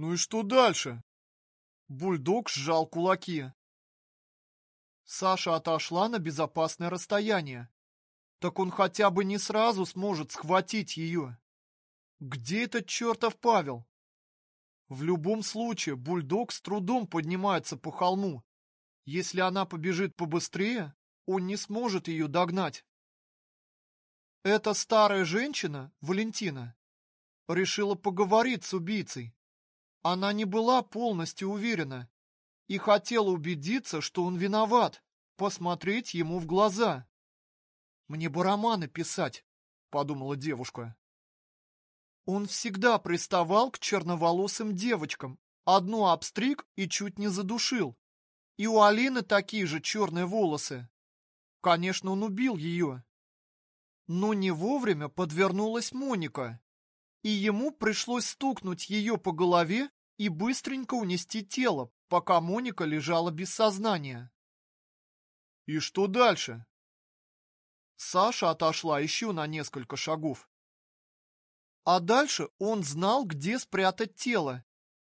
Ну и что дальше? Бульдог сжал кулаки. Саша отошла на безопасное расстояние. Так он хотя бы не сразу сможет схватить ее. Где этот чертов Павел? В любом случае, бульдог с трудом поднимается по холму. Если она побежит побыстрее, он не сможет ее догнать. Эта старая женщина, Валентина, решила поговорить с убийцей. Она не была полностью уверена и хотела убедиться, что он виноват, посмотреть ему в глаза. «Мне бы романы писать», — подумала девушка. Он всегда приставал к черноволосым девочкам, одну обстриг и чуть не задушил. И у Алины такие же черные волосы. Конечно, он убил ее. Но не вовремя подвернулась Моника и ему пришлось стукнуть ее по голове и быстренько унести тело, пока Моника лежала без сознания. И что дальше? Саша отошла еще на несколько шагов. А дальше он знал, где спрятать тело,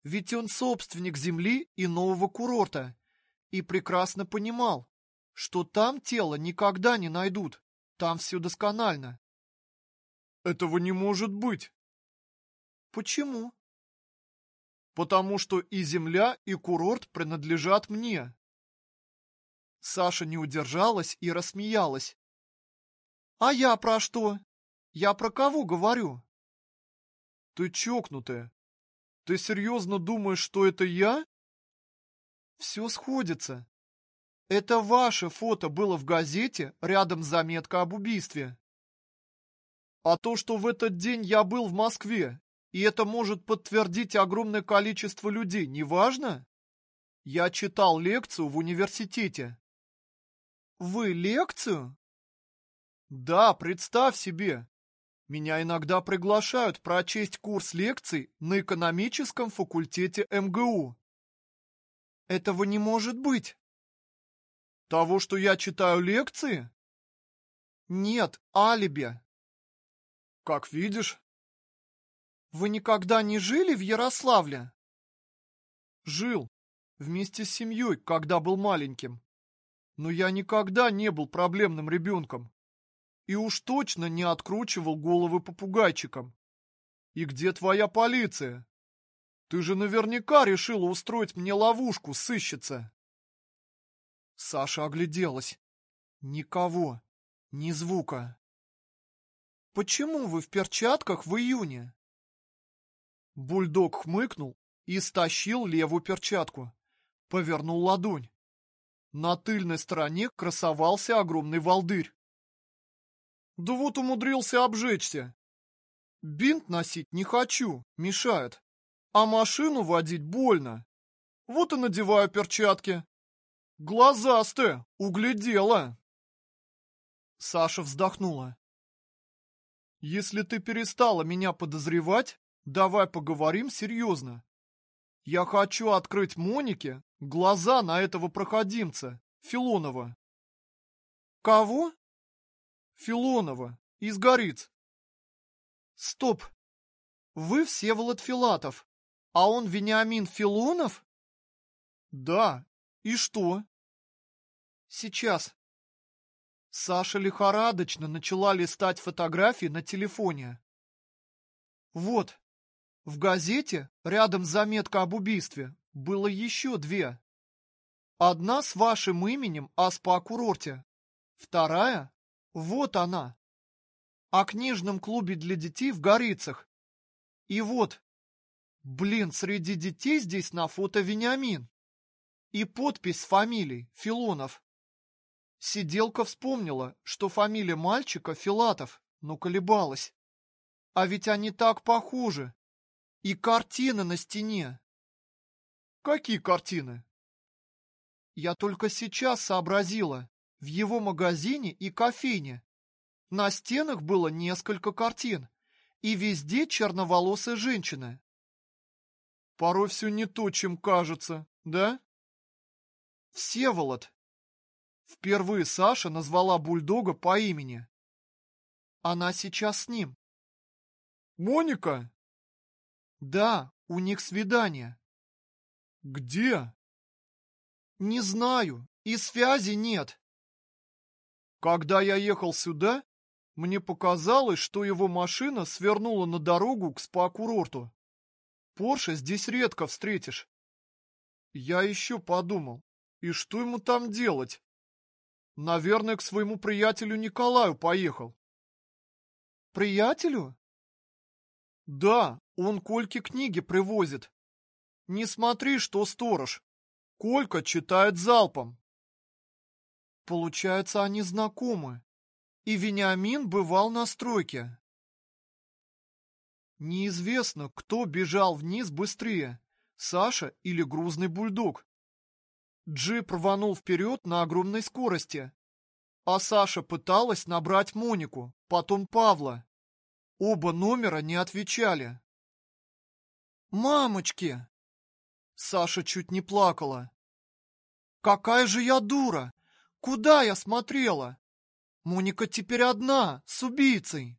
ведь он собственник земли и нового курорта, и прекрасно понимал, что там тело никогда не найдут, там все досконально. Этого не может быть. Почему? Потому что и земля, и курорт принадлежат мне. Саша не удержалась и рассмеялась. А я про что? Я про кого говорю? Ты чокнутая. Ты серьезно думаешь, что это я? Все сходится. Это ваше фото было в газете рядом с заметкой об убийстве. А то, что в этот день я был в Москве, и это может подтвердить огромное количество людей, не важно? Я читал лекцию в университете. Вы лекцию? Да, представь себе. Меня иногда приглашают прочесть курс лекций на экономическом факультете МГУ. Этого не может быть. Того, что я читаю лекции? Нет, алиби. Как видишь, вы никогда не жили в Ярославле? Жил. Вместе с семьей, когда был маленьким. Но я никогда не был проблемным ребенком. И уж точно не откручивал головы попугайчикам. И где твоя полиция? Ты же наверняка решила устроить мне ловушку, сыщица. Саша огляделась. Никого. Ни звука. Почему вы в перчатках в июне? Бульдог хмыкнул и стащил левую перчатку. Повернул ладонь. На тыльной стороне красовался огромный волдырь. Да вот умудрился обжечься. Бинт носить не хочу, мешает. А машину водить больно. Вот и надеваю перчатки. Глазастая, углядела. Саша вздохнула. Если ты перестала меня подозревать, Давай поговорим серьезно. Я хочу открыть Монике глаза на этого проходимца, Филонова. Кого? Филонова, из Гориц. Стоп. Вы Всеволод Филатов, а он Вениамин Филонов? Да. И что? Сейчас. Саша лихорадочно начала листать фотографии на телефоне. Вот, в газете, рядом с заметкой об убийстве, было еще две. Одна с вашим именем о спа-курорте. Вторая – вот она. О книжном клубе для детей в Горицах. И вот, блин, среди детей здесь на фото Вениамин. И подпись с фамилией Филонов. Сиделка вспомнила, что фамилия мальчика Филатов, но колебалась. А ведь они так похожи. И картины на стене. Какие картины? Я только сейчас сообразила. В его магазине и кофейне. На стенах было несколько картин. И везде черноволосая женщина. Порой все не то, чем кажется, да? Всеволод. Впервые Саша назвала бульдога по имени. Она сейчас с ним. Моника? Да, У них свидание. Где? Не знаю, и связи нет. Когда я ехал сюда, мне показалось, что его машина свернула на дорогу к спа-курорту. Порше здесь редко встретишь. Я еще подумал, и что ему там делать? Наверное, к своему приятелю Николаю поехал. Приятелю? Да, он Кольке книги привозит. Не смотри, что сторож. Колька читает залпом. Получается, они знакомы. И Вениамин бывал на стройке. Неизвестно, кто бежал вниз быстрее, Саша или грузный бульдог. Джип рванул вперед на огромной скорости, а Саша пыталась набрать Монику, потом Павла. Оба номера не отвечали. «Мамочки!» Саша чуть не плакала. «Какая же я дура! Куда я смотрела? Моника теперь одна, с убийцей!»